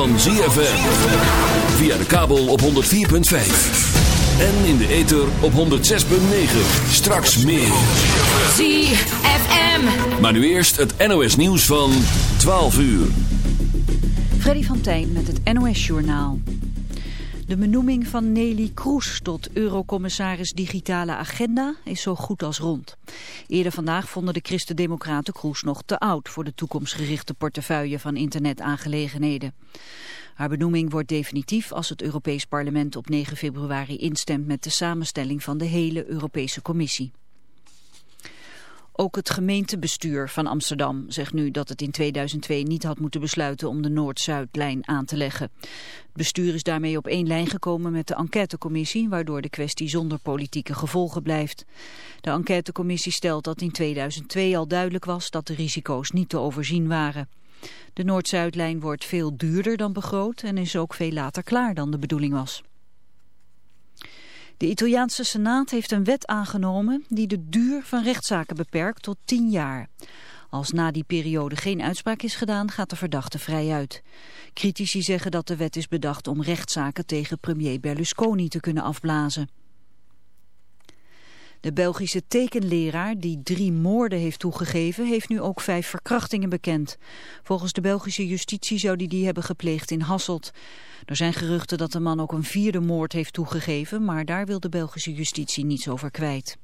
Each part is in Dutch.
van ZFM. Via de kabel op 104.5. En in de ether op 106.9. Straks meer. ZFM. Maar nu eerst het NOS nieuws van 12 uur. Freddy van Tijn met het NOS Journaal. De benoeming van Nelly Kroes tot Eurocommissaris Digitale Agenda is zo goed als rond. Eerder vandaag vonden de Christen-Democraten Kroes nog te oud voor de toekomstgerichte portefeuille van internetaangelegenheden. Haar benoeming wordt definitief als het Europees Parlement op 9 februari instemt met de samenstelling van de hele Europese Commissie. Ook het gemeentebestuur van Amsterdam zegt nu dat het in 2002 niet had moeten besluiten om de Noord-Zuidlijn aan te leggen. Het bestuur is daarmee op één lijn gekomen met de enquêtecommissie, waardoor de kwestie zonder politieke gevolgen blijft. De enquêtecommissie stelt dat in 2002 al duidelijk was dat de risico's niet te overzien waren. De Noord-Zuidlijn wordt veel duurder dan begroot en is ook veel later klaar dan de bedoeling was. De Italiaanse Senaat heeft een wet aangenomen die de duur van rechtszaken beperkt tot 10 jaar. Als na die periode geen uitspraak is gedaan, gaat de verdachte vrij uit. Critici zeggen dat de wet is bedacht om rechtszaken tegen premier Berlusconi te kunnen afblazen. De Belgische tekenleraar die drie moorden heeft toegegeven... heeft nu ook vijf verkrachtingen bekend. Volgens de Belgische justitie zou die die hebben gepleegd in Hasselt. Er zijn geruchten dat de man ook een vierde moord heeft toegegeven... maar daar wil de Belgische justitie niets over kwijt.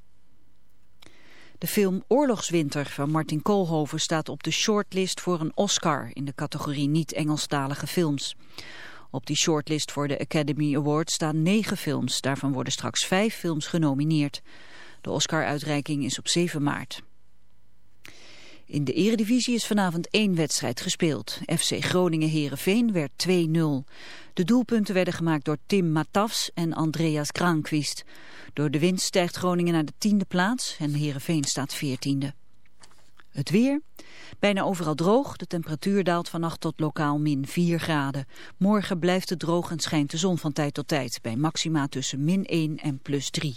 De film Oorlogswinter van Martin Koolhoven staat op de shortlist voor een Oscar... in de categorie niet-Engelstalige films. Op die shortlist voor de Academy Award staan negen films. Daarvan worden straks vijf films genomineerd. De Oscar-uitreiking is op 7 maart. In de eredivisie is vanavond één wedstrijd gespeeld. FC Groningen-Herenveen werd 2-0. De doelpunten werden gemaakt door Tim Matafs en Andreas Granqvist. Door de winst stijgt Groningen naar de tiende plaats en Herenveen staat veertiende. Het weer. Bijna overal droog. De temperatuur daalt vannacht tot lokaal min 4 graden. Morgen blijft het droog en schijnt de zon van tijd tot tijd. Bij maxima tussen min 1 en plus 3.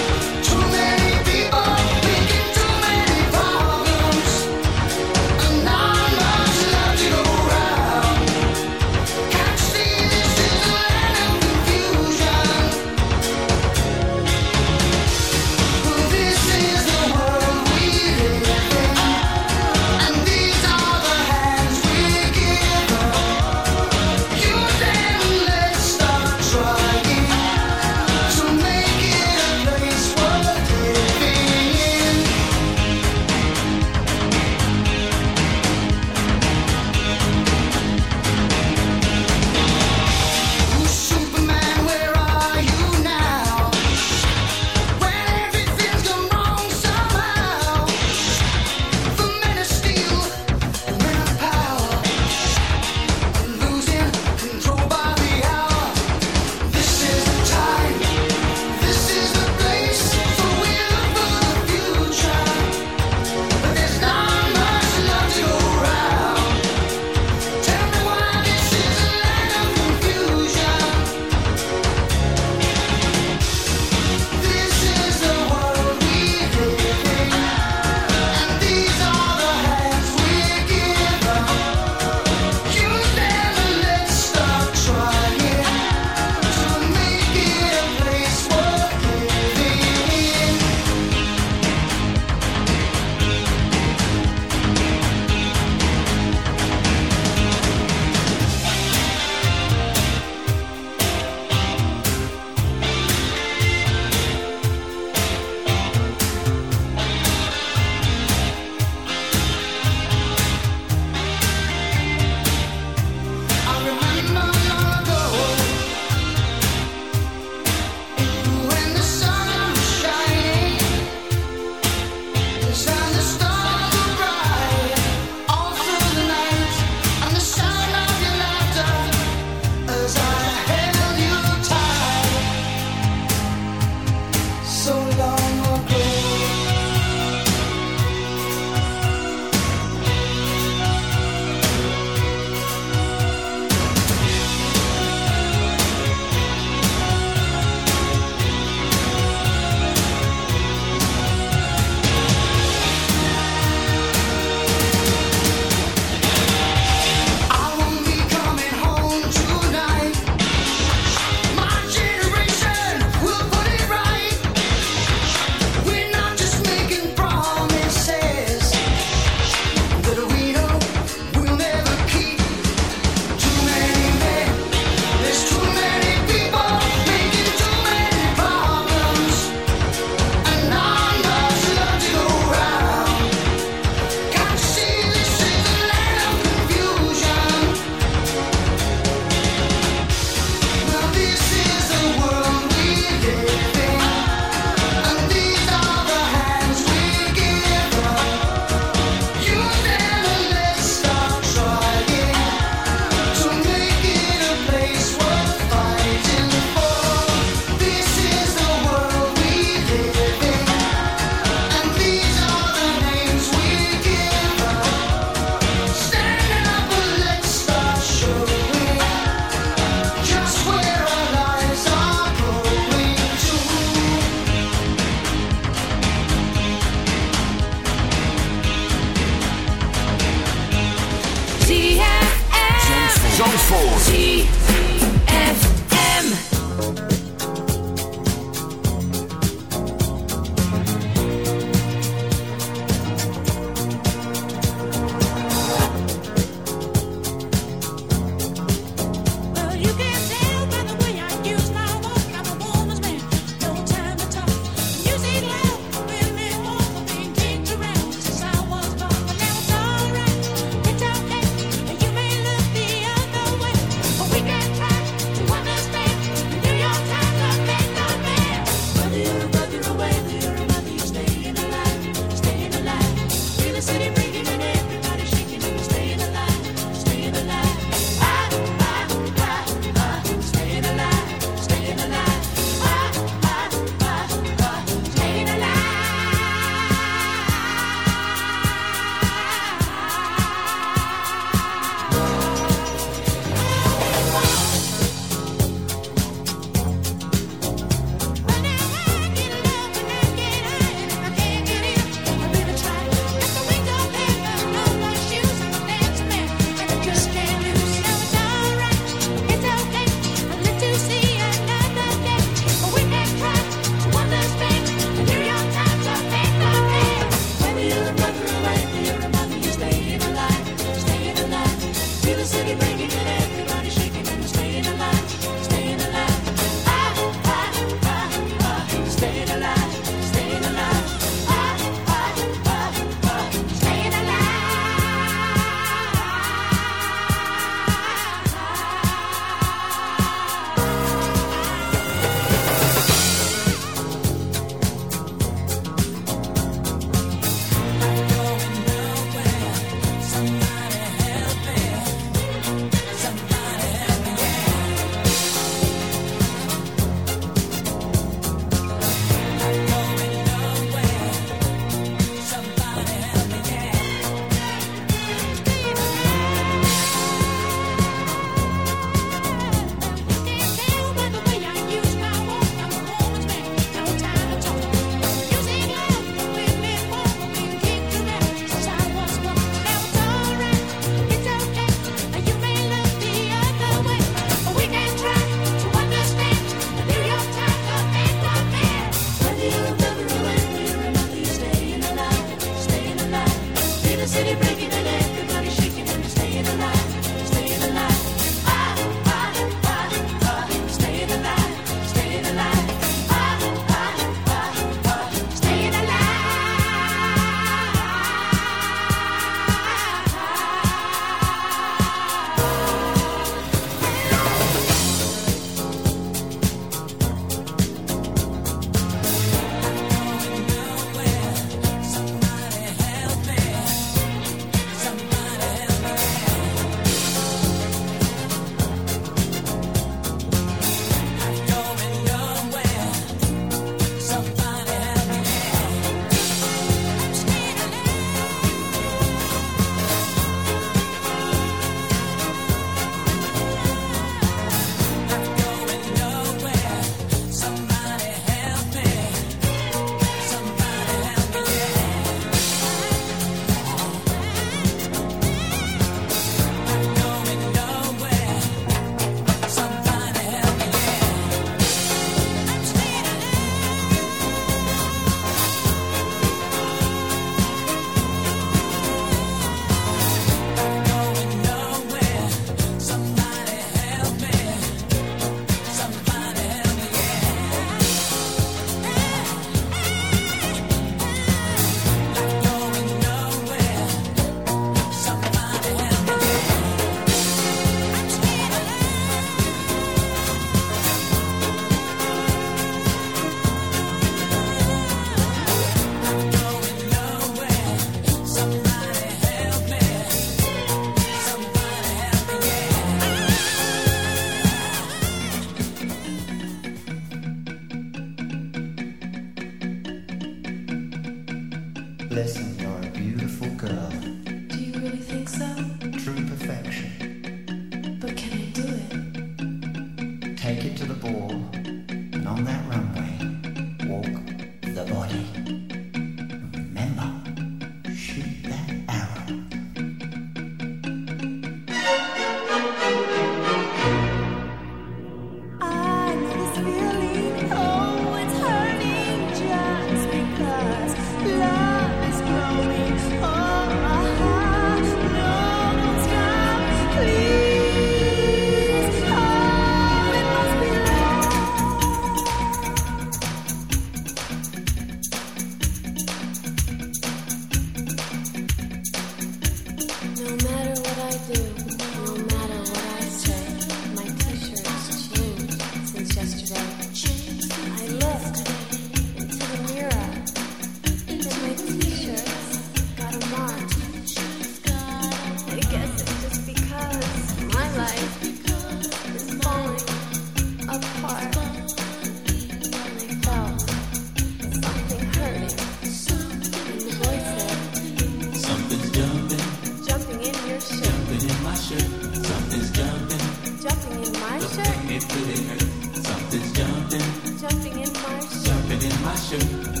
Something's jumping, jumping in my, jumping in my shirt.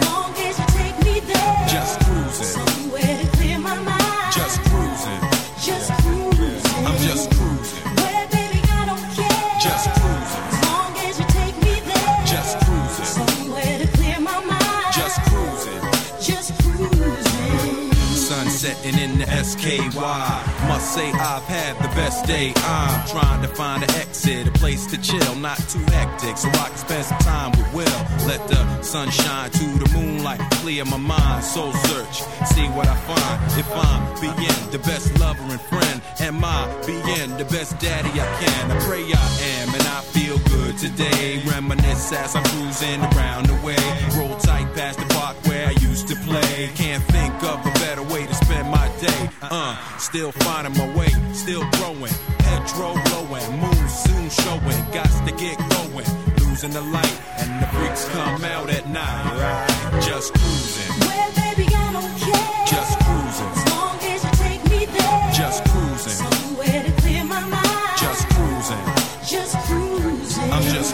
SKY. Must say I've had the best day. I'm trying to find an a place to chill, not too hectic, so I can spend some time with Will. Let the sunshine to the moonlight, clear my mind, soul search, see what I find. If I'm being the best lover and friend, am I being the best daddy I can? I pray I am, and I feel good today. Reminisce as I'm cruising around the way. Roll tight past the park where I used to play. Can't think of a better way to spend my day. Uh, still finding my way, still growing. Petrol blowing, moon soon showing. Got to get going. Losing the light, and the freaks come out at night. Just cruising, Well, baby, I don't care. just cruising, As long as you take me there. just cruising, Somewhere to clear my mind. just cruising. Just cruising. I'm just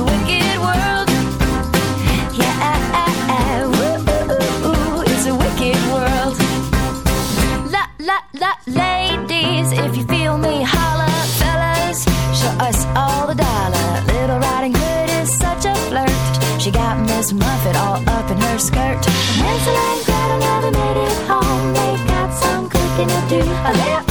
skirt. Hansel and Gretel never made it home. They got some cooking to do of their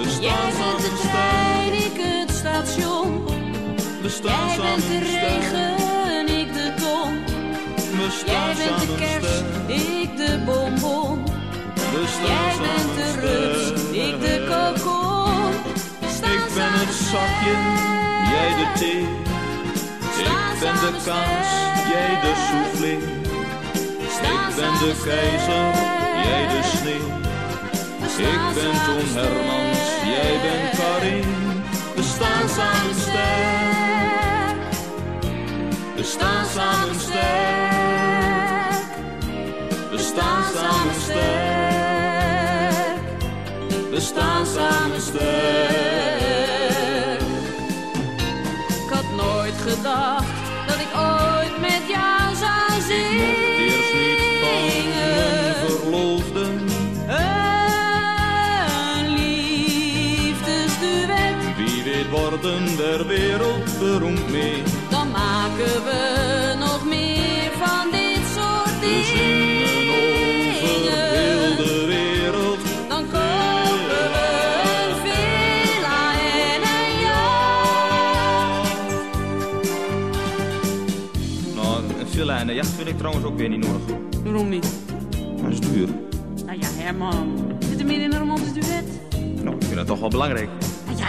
We Jij staan bent samen de sterk, trein, ik het station. we staan Jij bent de regen, ik de ton. We Jij bent de samen kers, sterk. ik de bonbon. We Jij bent de rups, ik de kokon. Ik ben het zakje, jij de thee. Ik ben de sterk. jij de soufflé. Ik ben de keizer, jij de sneeuw. Ik ben Hermans, sterk. Jij bent Karin. We staan samen sterk. We staan samen sterk. We staan samen sterk. We staan samen sterk. Ik had nooit gedacht worden der wereld beroemd mee. dan maken we nog meer van dit soort dingen. de wereld. Dan kopen we een villa en een jacht. Nou, een villa en een jacht vind ik trouwens ook weer niet nodig. Waarom niet? Maar het is duur. Nou ja, Herman. Zit er meer in een romantisch duet? Nou, ik vind dat toch wel belangrijk. Ja,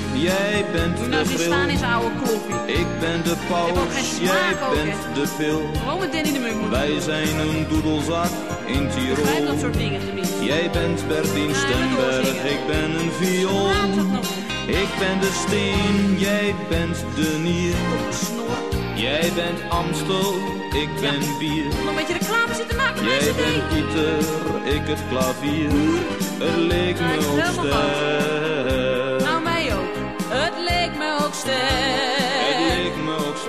jij bent Doe de nou staan zijn oude kloppie. Ik ben de paus, jij bent de pil. Gewoon met Danny de Munk Wij zijn een doedelzak in begrijp Tirol. dat soort dingen tenminste. Jij bent Bertien Ja, Stemberg, ik ben een viool. Ik ben de steen, jij bent de nier. Jij bent Amstel, ik ben bier. Nog een beetje reclame zitten maken Jij bent. Pieter, ik het klavier. Het leek Ja, me ook sterk.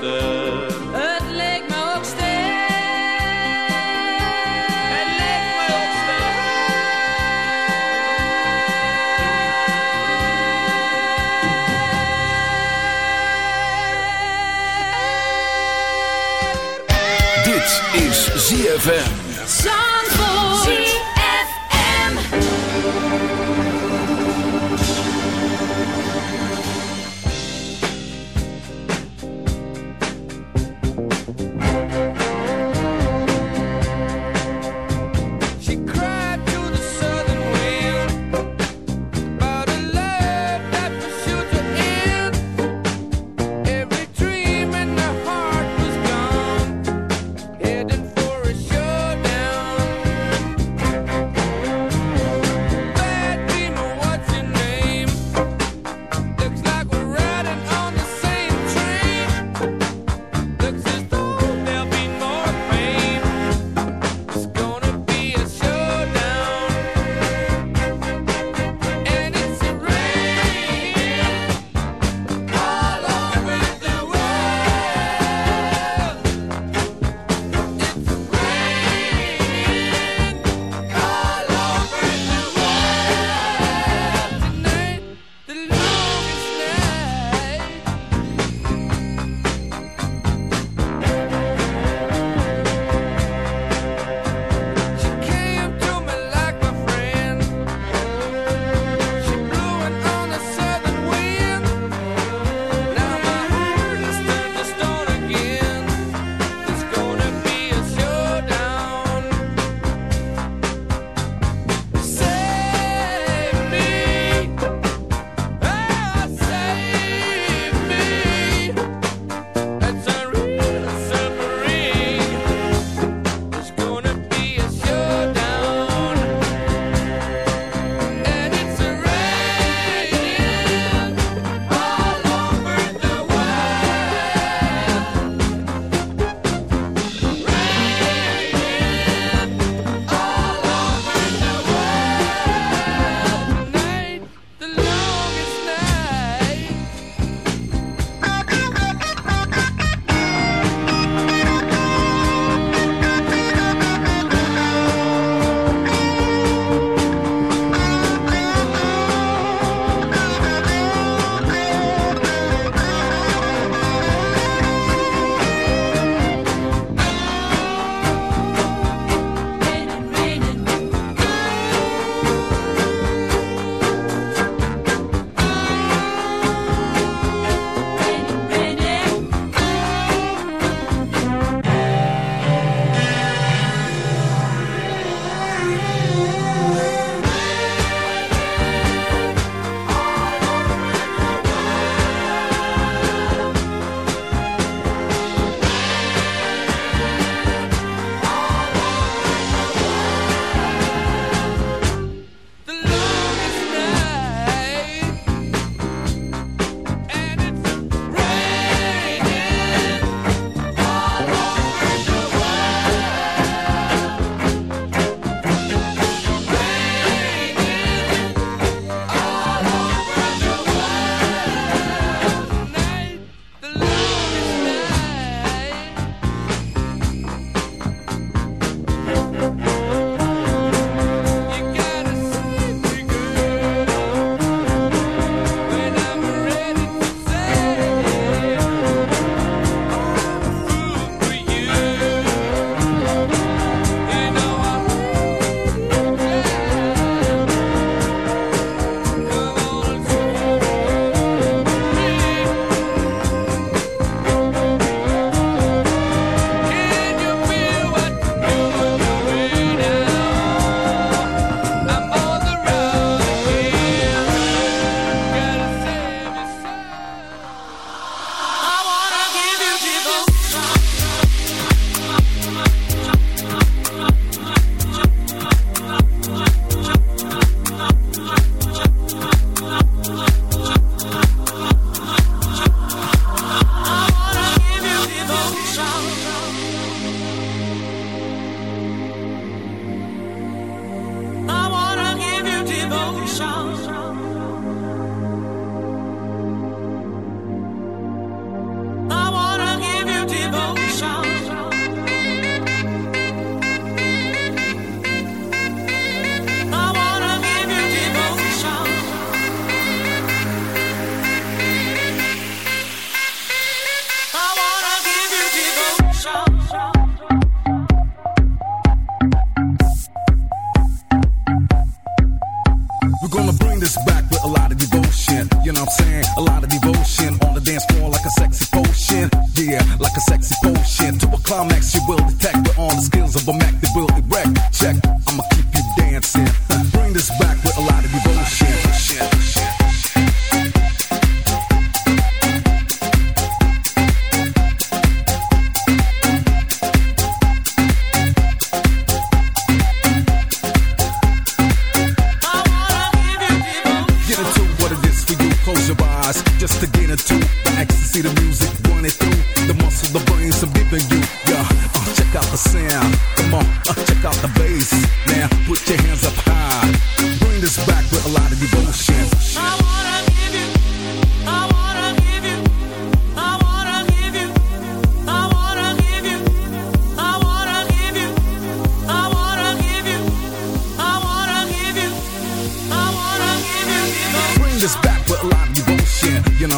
Het leek me ook sterk. Het leek me ook sterk. Dit is ZFM.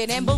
And.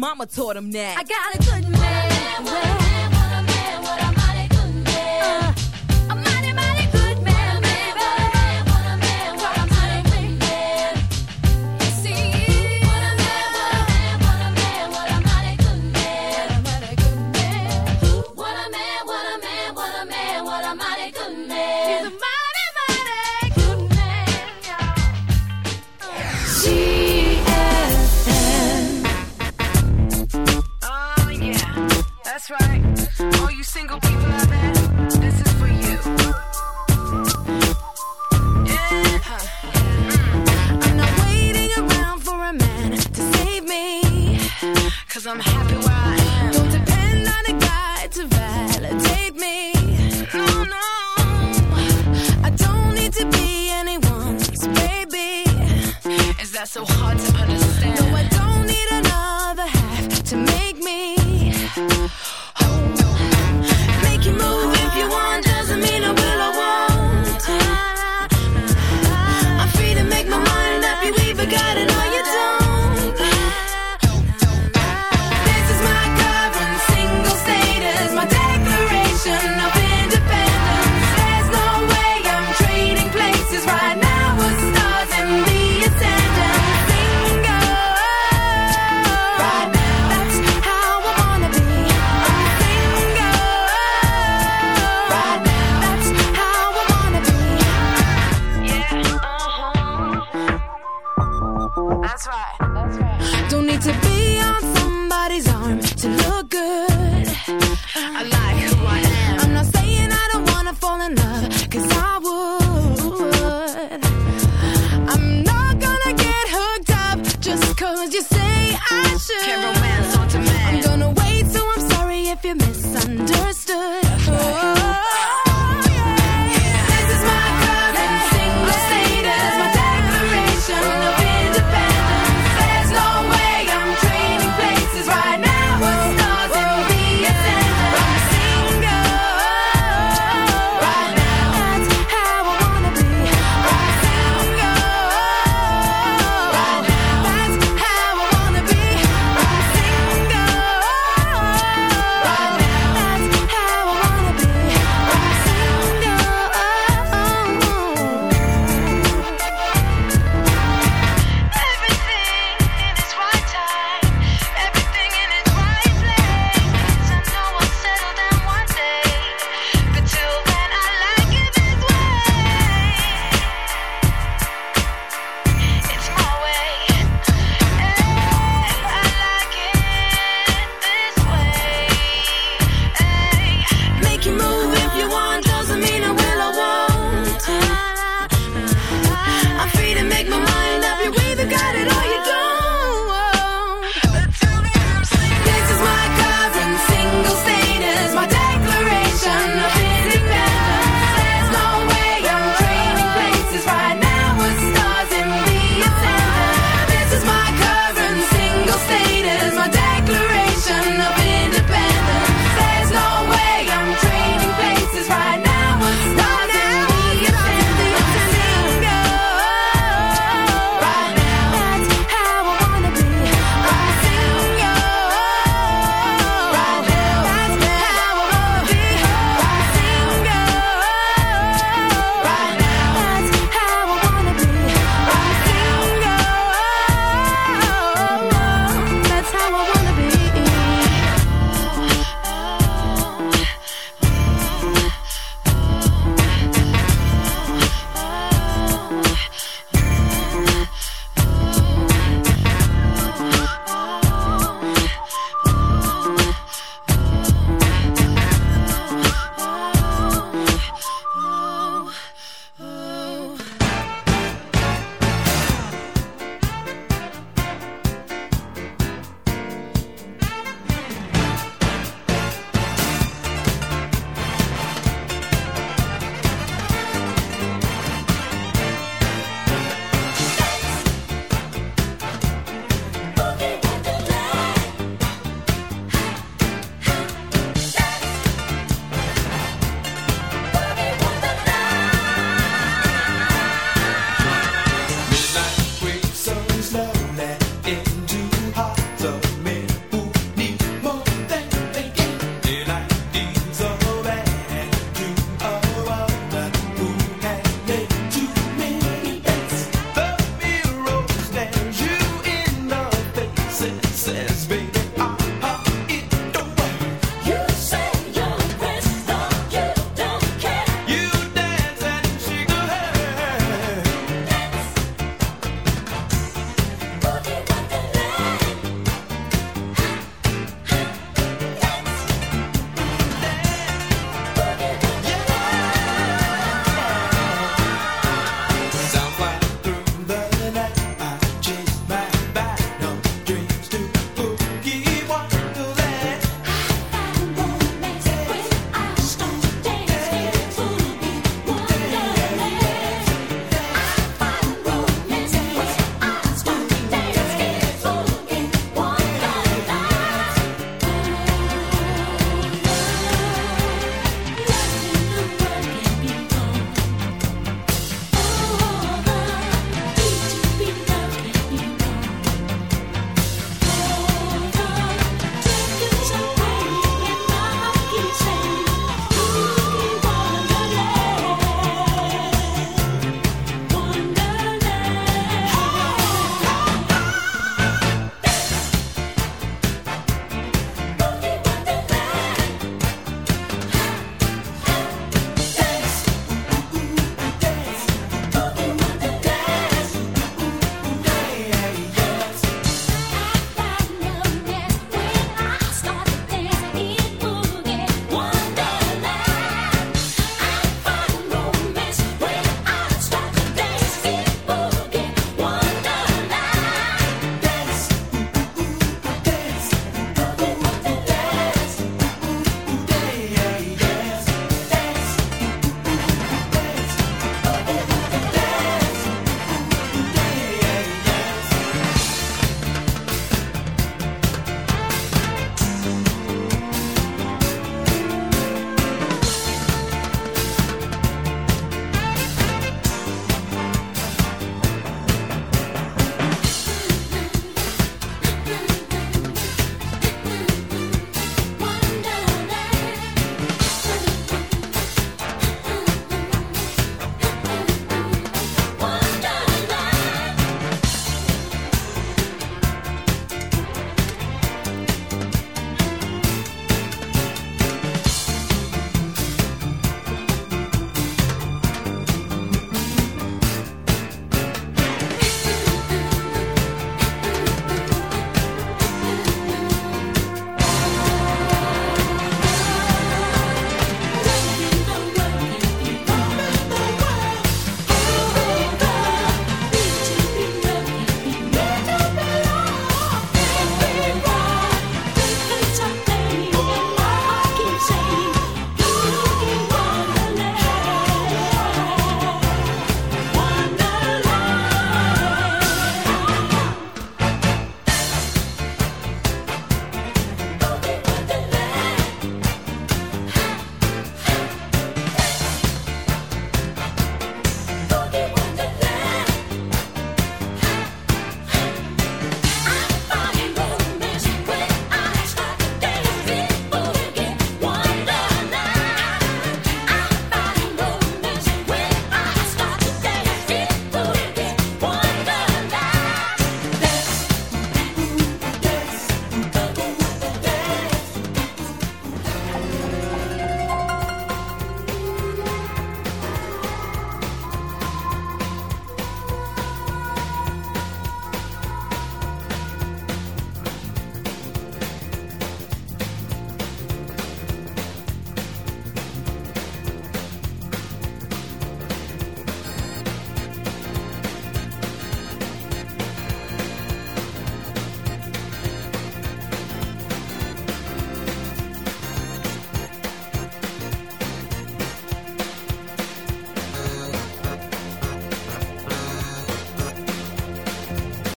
mama taught him that. I got a good man. man, what a man, what a man, what a mighty good man. What a mighty